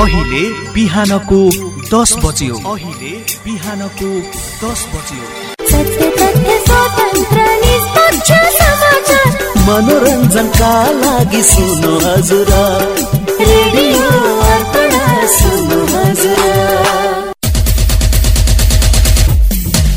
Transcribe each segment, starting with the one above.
अहिले बिहानको दस बज्यो। अहिले बिहानको दस बज्यो। मनोरञ्जनका लागि सुन्नु हजुर। रेडियो अर्पण सुन्नु हजुर।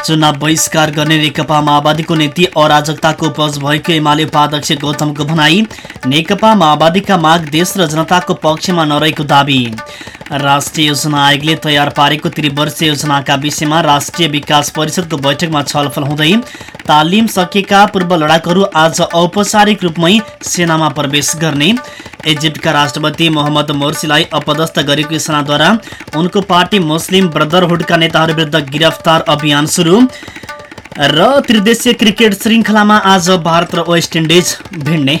चुनाव बहिष्कार गर्ने नेकपा माओवादीको नीति अराजकताको उपज भएको एमाले उपाध्यक्ष गौतमको भनाई। नेकपा माओवादीका माग देश र जनताको पक्षमा नरहेको दावी। राष्ट्रिय योजना आयोगले तयार पारेको त्रिवर्षीय योजनाका विषयमा राष्ट्रिय विकास परिषदको बैठकमा छलफल हुँदै तालिम सकेका पूर्व लडाकुहरू आज औपचारिक रूपमै सेनामा प्रवेश गर्ने। इजिप्टका राष्ट्रपति मोहम्मद मोर्सीलाई अपदस्थ गरेको सेनाद्वारा उनको पार्टी मुस्लिम ब्रदरहुडका नेताहरू विरुद्ध गिरफ्तार अभियान सुरु। र त्रिदेशीय क्रिकेट श्रृङ्खलामा आज भारत र वेस्ट इन्डिज भिड्ने।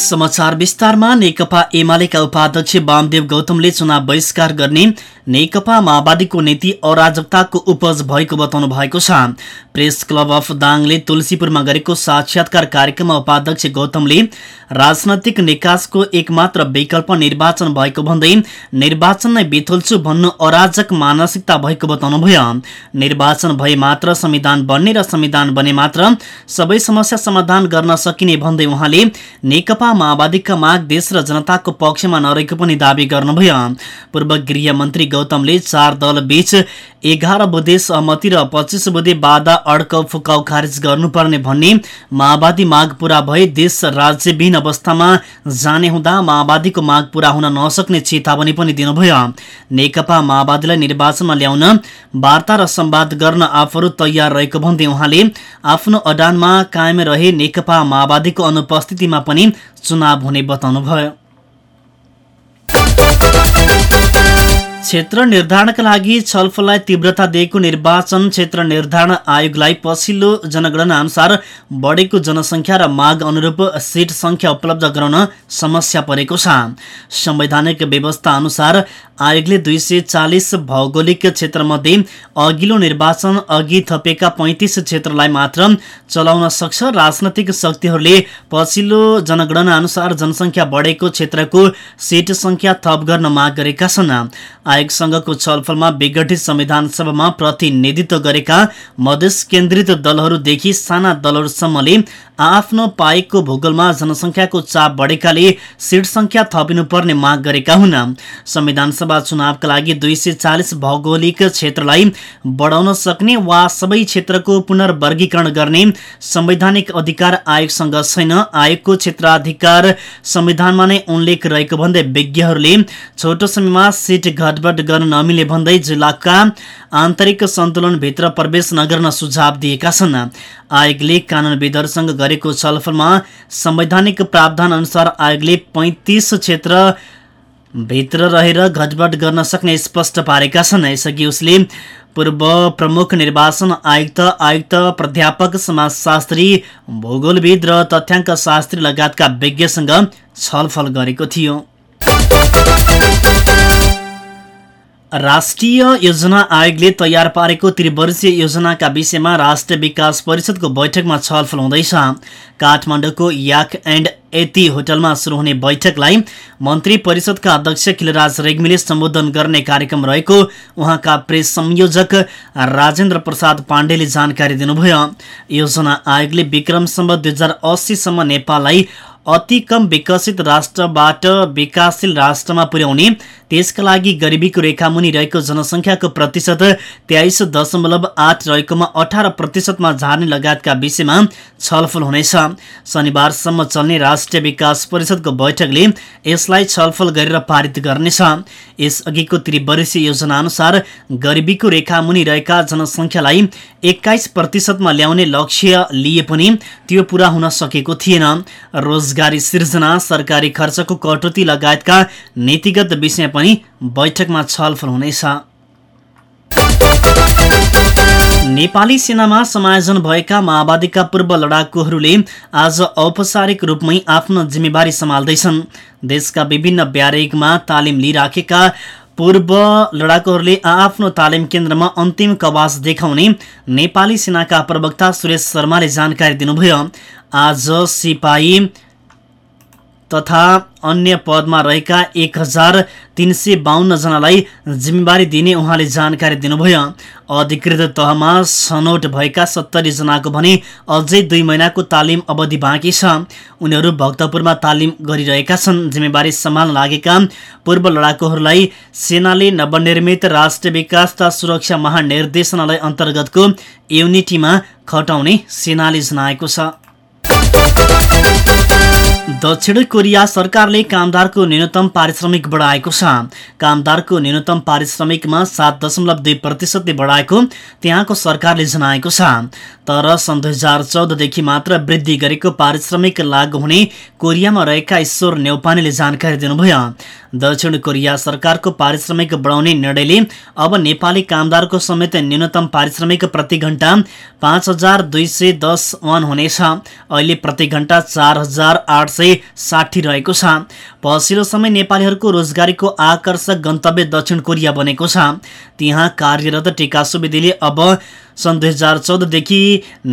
समाचार विस्तारमा नेकपा एमालेका उपाध्यक्ष वामदेव गौतमले चुनाव बहिष्कार गर्ने नेकपा माओवादीको नीति अराजकताको उपज भएको बताउनु भएको छ। प्रेस क्लब अफ दाङले तुलसीपुरमा गरेको साक्षात्कार कार्यक्रममा उपाध्यक्ष गौतमले राजनैतिक निकासको एकमात्र विकल्प निर्वाचन भएको भन्दै निर्वाचन नै बिथुल्छु भन्नु अराजक मानसिकता भएको बताउनुभयो। निर्वाचन भए मात्र संविधान बन्ने र संविधान बने मात्र सबै समस्या समाधान गर्न सकिने भन्दै उहाँले नेकपा माओवादीका माग देश र जनताको पक्षमा नरहेको पनि दावी गर्नुभयो। पूर्व गृह मन्त्री गौतमले चार दल बीच एघार बुधे सहमति र पच्चिस बुधे बाधा अड्काउ फुकाउ खारेज गर्नुपर्ने भन्ने माओवादी माग पूरा भए देश राज्यविहीन अवस्थामा जाने हुँदा माओवादीको माग पूरा हुन नसक्ने चेतावनी पनि दिनुभयो। नेकपा माओवादीलाई निर्वाचनमा ल्याउन वार्ता र संवाद गर्न आफूहरू तयार रहेको भन्दै उहाँले आफ्नो अडानमा कायम रहे नेकपा माओवादीको अनुपस्थितिमा पनि चुनाव हुने बताउनुभयो। क्षेत्र निर्धारणका लागि छलफललाई तीव्रता दिएको निर्वाचन क्षेत्र निर्धारण आयोगलाई पछिल्लो जनगणना अनुसार बढेको जनसङ्ख्या र माग अनुरूप सिट सङ्ख्या उपलब्ध गराउन समस्या परेको छ। संवैधानिक व्यवस्था अनुसार आयोगले दुई सय चालिस भौगोलिक क्षेत्रमध्ये अघिल्लो निर्वाचन अघि थपेका पैँतिस क्षेत्रलाई मात्र चलाउन सक्छ। राजनैतिक शक्तिहरूले पछिल्लो जनगणना अनुसार जनसङ्ख्या बढेको क्षेत्रको सिट सङ्ख्या थप गर्न माग गरेका छन्। आयोगसँगको छलफलमा विघटित संविधान सभामा प्रतिनिधित्व गरेका मधेस केन्द्रित दलहरूदेखि साना दलहरूसम्मले आफ्नो पाएको भूगोलमा जनसङ्ख्याको चाप बढेकाले सिट सङ्ख्या थपिनुपर्ने माग गरेका हुन्। संविधान सभा चुनावका लागि दुई सय चालिस भौगोलिक क्षेत्रलाई बढाउन सक्ने वा सबै क्षेत्रको पुनर्वर्गीकरण गर्ने संवैधानिक अधिकार आयोगसँग छैन। आयोगको क्षेत्राधिकार संविधानमा नै उल्लेख रहेको भन्दै विज्ञहरूले छोटो समयमा सिट घट गडबड गर्न नमिले भन्दै जिल्लाका आन्तरिक सन्तुलनभित्र प्रवेश नगर्न सुझाव दिएका छन्। आयोगले कानुनविदहरूसँग गरेको छलफलमा संवैधानिक प्रावधान अनुसार आयोगले पैँतिस क्षेत्र भित्र रहेर घटबड गर्न सक्ने स्पष्ट पारेका छन्। यसअघि उसले पूर्व प्रमुख निर्वाचन आयुक्त आयुक्त प्राध्यापक समाजशास्त्री भूगोलविद र तथ्याङ्क शास्त्री लगायतका विज्ञसँग छलफल गरेको थियो। राष्ट्रिय योजना आयोगले तयार पारेको त्रिवर्षीय योजनाका विषयमा राष्ट्रिय विकास परिषदको बैठकमा छलफल हुँदैछ। काठमाडौँको याक एन्ड एती होटलमा सुरु हुने बैठकलाई मन्त्री परिषदका अध्यक्ष खिलराज रेग्मीले सम्बोधन गर्ने कार्यक्रम रहेको उहाँका प्रेस संयोजक राजेन्द्र प्रसाद पाण्डेले जानकारी दिनुभयो। योजना आयोगले विक्रमसम्म दुई हजार अस्सीसम्म नेपाललाई अति कम विकसित राष्ट्रबाट विकासशील राष्ट्रमा पुर्याउने त्यसका लागि गरिबीको रेखामुनि रहेको जनसङ्ख्याको प्रतिशत तेइस दशमलव आठ रहेकोमा अठार प्रतिशतमा झार्ने लगायतका विषयमा छलफल हुनेछ। शनिबारसम्म चल्ने राष्ट्रिय विकास परिषदको बैठकले यसलाई छलफल गरेर पारित गर्नेछ। यसअघिको त्रिवर्षीय योजना अनुसार गरिबीको रेखामुनि रहेका जनसङ्ख्यालाई एक्काइस प्रतिशतमा ल्याउने लक्ष्य लिए पनि त्यो पूरा हुन सकेको थिएन। रोजगारी सिर्जना सरकारी खर्चको कटौती लगायतका नीतिगत विषय पनि बैठकमा छलफल हुनेछ। नेपाली सेनामा समायोजन भएका माओवादीका पूर्व लडाकुहरूले आज औपचारिक रूपमै आफ्नो जिम्मेवारी सम्हाल्दैछन्। देशका विभिन्न ब्यारेकमा तालिम लिइराखेका पूर्व लडाकुहरूले आफ्नो तालिम केन्द्रमा अन्तिम कवास देखाउने नेपाली सेनाका प्रवक्ता सुरेश शर्माले जानकारी दिनुभयो। आज सिपाही तथा अन्य पदमा रहेका एक हजार तिन सय बाहन्नजनालाई जिम्मेवारी दिने उहाँले जानकारी दिनुभयो। अधिकृत तहमा छनौट भएका सत्तरी जनाको भने अझै दुई महिनाको तालिम अवधि बाँकी छ। उनीहरू भक्तपुरमा तालिम गरिरहेका छन्। जिम्मेवारी सम्हाल्न लागेका पूर्व लडाकुहरूलाई सेनाले नवनिर्मित राष्ट्रिय विकास तथा सुरक्षा महानिर्देशनालय अन्तर्गतको युनिटीमा खटाउने सेनाले जनाएको छ। दक्षिण कोरिया सरकारले कामदारको न्यूनतम पारिश्रमिक बढाएको छ। कामदारको न्यूनतम पारिश्रमिकमा सात दशमलव दुई प्रतिशतले बढाएको त्यहाँको सरकारले जनाएको छ। तर सन् दुई हजार चौधदेखि मात्र वृद्धि गरेको पारिश्रमिक लागू हुने कोरियामा रहेका ईश्वर नेौपानेले जानकारी दिनुभयो। दक्षिण कोरिया सरकारको पारिश्रमिक बढाउने निर्णयले अब नेपाली कामदारको समेत न्यूनतम पारिश्रमिक प्रति घण्टा पाँच हजार दुई सय दस वान हुनेछ। अहिले प्रति घण्टा चार हजार आठ सय साठी रहेको छ। पछिल्लो समय नेपालीहरूको रोजगारीको आकर्षक गन्तव्य दक्षिण कोरिया बनेको छ। त्यहाँ कार्यरत टिका सुवेदीले अब सन् दुई हजार चौधदेखि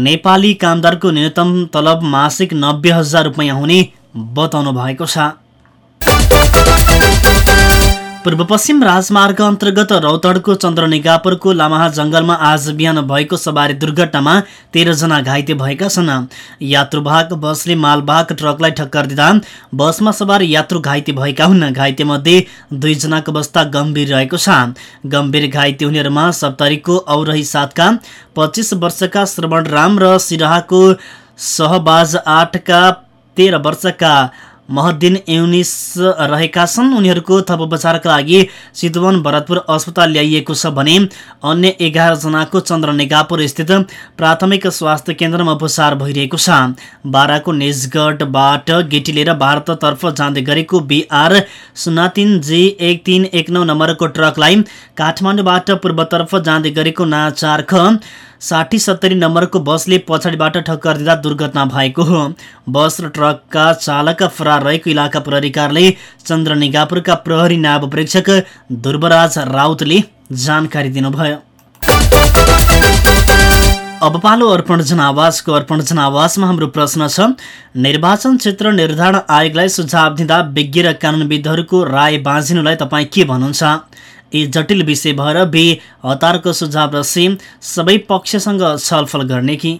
नेपाली कामदारको न्यूनतम तलब मासिक नब्बे हजार रुपियाँ हुने बताउनु भएको छ। पूर्व पश्चिम राजमार्ग अन्तर्गत रौतडको चन्द्रनिगापुरको लामाहा जङ्गलमा आज बिहान भएको सवारी दुर्घटनामा तेह्रजना घाइते भएका छन्। यात्रुवाहक बसले मालवाहक ट्रकलाई टक्कर दिँदा बसमा सवार यात्रु घाइते भएका हुन्। घाइतेमध्ये दुईजनाको अवस्था गम्भीर रहेको छ। गम्भीर घाइते हुनेहरूमा सप्तरीको औरही साथका पच्चिस वर्षका श्रवण राम र सिराहाको सहबाज आठका तेह्र वर्षका महद्दिन युनिस रहेका छन्। उनीहरूको थप उपचारका लागि चितवन भरतपुर अस्पताल ल्याइएको छ भने अन्य एघारजनाको चन्द्रनिगापुर स्थित प्राथमिक स्वास्थ्य केन्द्रमा उपचार भइरहेको छ। बाराको निजगढबाट गिटी लिएर भारततर्फ जाँदै गरेको बिआर शून्य तिन जी एक तिन एक नौ नम्बरको ट्रकलाई काठमाडौँबाट पूर्वतर्फ जाँदै गरेको नाचार ख साठी सत्तरी नम्बरको बसले पछाडिबाट ठक्कर दिँदा दुर्घटना भएको हो। बस र ट्रकका चालक फरार रहेको इलाका प्रहरीकारले चन्द्रनिगापुरका प्रहरी नायब प्रेक्षक ध्रुवराज राउतले जानकारी दिनुभयो। अब पालो अर्पण जनावासको अर्पण जनावासमा हाम्रो प्रश्न छ निर्वाचन क्षेत्र निर्धारण आयोगलाई सुझाव दिँदा विज्ञ र कानुनविदहरूको राय बाँझिनुलाई तपाईँ के भन्नुहुन्छ? यी जटिल विषय भएर बे हतारको सुझाव र सी सबै पक्षसँग छलफल गर्ने कि?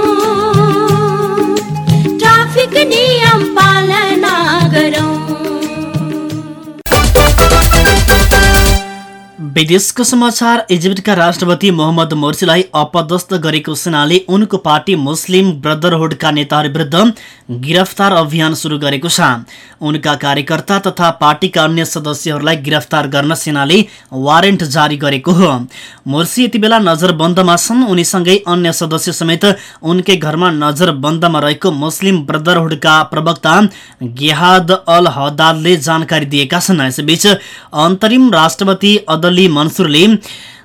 विदेशको समाचार इजिप्टका राष्ट्रपति मोहम्मद मोर्सीलाई अपदस्थ गरेको सेनाले उनको पार्टी मुस्लिम ब्रदरहुडका नेताहरू विरुद्ध गिरफ्तार अभियान सुरु गरेको छ। उनका कार्यकर्ता तथा पार्टीका अन्य सदस्यहरूलाई गिरफ्तार गर्न सेनाले वारेन्ट जारी गरेको हो। मोर्सी यति बेला नजरबन्दमा छन्। उनीसँगै अन्य सदस्य समेत उनकै घरमा नजरबन्दमा रहेको मुस्लिम ब्रदरहुडका प्रवक्ता गेहाद अल हदादले जानकारी दिएका छन्। यसैबीच अन्तरिम राष्ट्रपति अदली अली मन्सुरले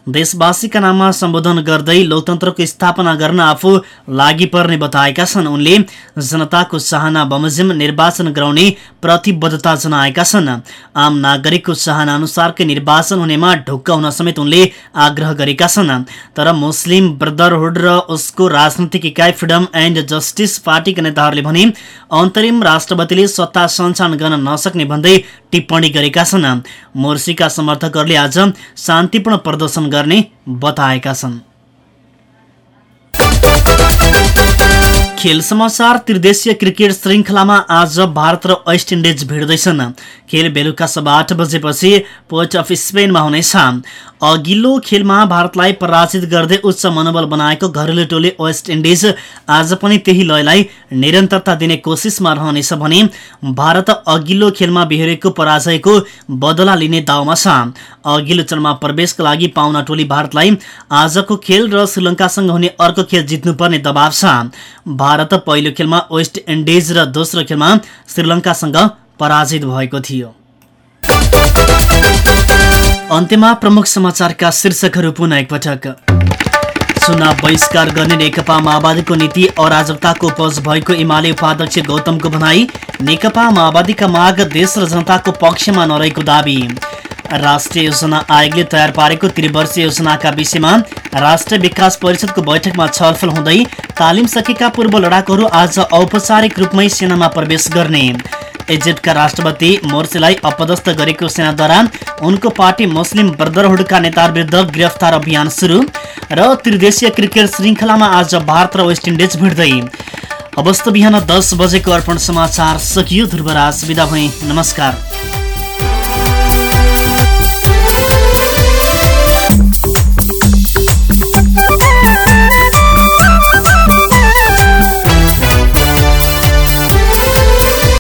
देशवासीका नाममा सम्बोधन गर्दै लोकतन्त्रको स्थापना गर्न आफू लागि पर्ने बताएका छन्। उनले जनताको चाहना बमोजिम निर्वाचन गराउने प्रतिबद्धता जनाएका छन्। आम नागरिकको चाहना अनुसारकै निर्वाचन हुनेमा ढुक्क हुन समेत उनले आग्रह गरेका छन्। तर मुस्लिम ब्रदरहुड र उसको राजनैतिक इकाइ फ्रिडम एन्ड जस्टिस पार्टीका नेताहरूले भने अन्तरिम राष्ट्रपतिले सत्ता सञ्चालन गर्न नसक्ने भन्दै टिप्पणी गरेका छन्। मोर्सीका समर्थकहरूले आज शान्तिपूर्ण प्रदर्शन गर्ने बताएका छन्। खेल समाचार त्रिदेशीय क्रिकेट श्रृङ्खलामा आज भारत र वेस्ट इन्डिज भिड्दैछन् खेल बेलुका सभा आठ बजेपछि पोर्ट अफ स्पेनमा हुनेछ। अघिल्लो खेलमा भारतलाई पराजित गर्दै उच्च मनोबल बनाएको घरेलु टोली वेस्ट इन्डिज आज पनि त्यही लयलाई निरन्तरता दिने कोसिसमा रहनेछ भने भारत अघिल्लो खेलमा बिहोरेको पराजयको बदला लिने दाउमा छ। अघिल्लो चरणमा प्रवेशका लागि पाउना टोली भारतलाई आजको खेल र श्रीलङ्कासँग हुने अर्को खेल जित्नुपर्ने दबाव छ। भारत पहिलो खेलमा वेस्ट इन्डिज र दोस्रो खेलमा श्रीलङ्कासँग पराजित भएको थियो। अन्त्यमा प्रमुख समाचारका शीर्षकहरू पुनः एकपटक। चुनाव बहिष्कार गर्ने नेकपा माओवादीको नीति अराजकताको उपज भएको एमाले उपाध्यक्ष गौतमको भनाई नेकपा माओवादीका माग देश र जनताको पक्षमा नरहेको दावी। राष्ट्रिय योजना आयोगले तयार पारेको त्रिवर्षीय योजनाका विषयमा राष्ट्रिय विकास परिषदको बैठकमा छलफल हुँदै तालिम सकेका पूर्व लडाकुहरू आज औपचारिक रूपमै सेनामा प्रवेश गर्ने। इजिप्टका राष्ट्रपति मोर्सीलाई अपदस्थ गरेको सेनाद्वारा उनको पार्टी मुस्लिम ब्रदरहुडका नेताहरू विरुद्ध गिरफ्तार अभियान सुरु र त्रिदेशीय क्रिकेट श्रृङ्खलामा आज भारत र वेस्ट इन्डिज भिड्दै। अवस्थ बिहान दस बजेको अर्पण समाचार सकियो ध्रुवराज विदा भई नमस्कार।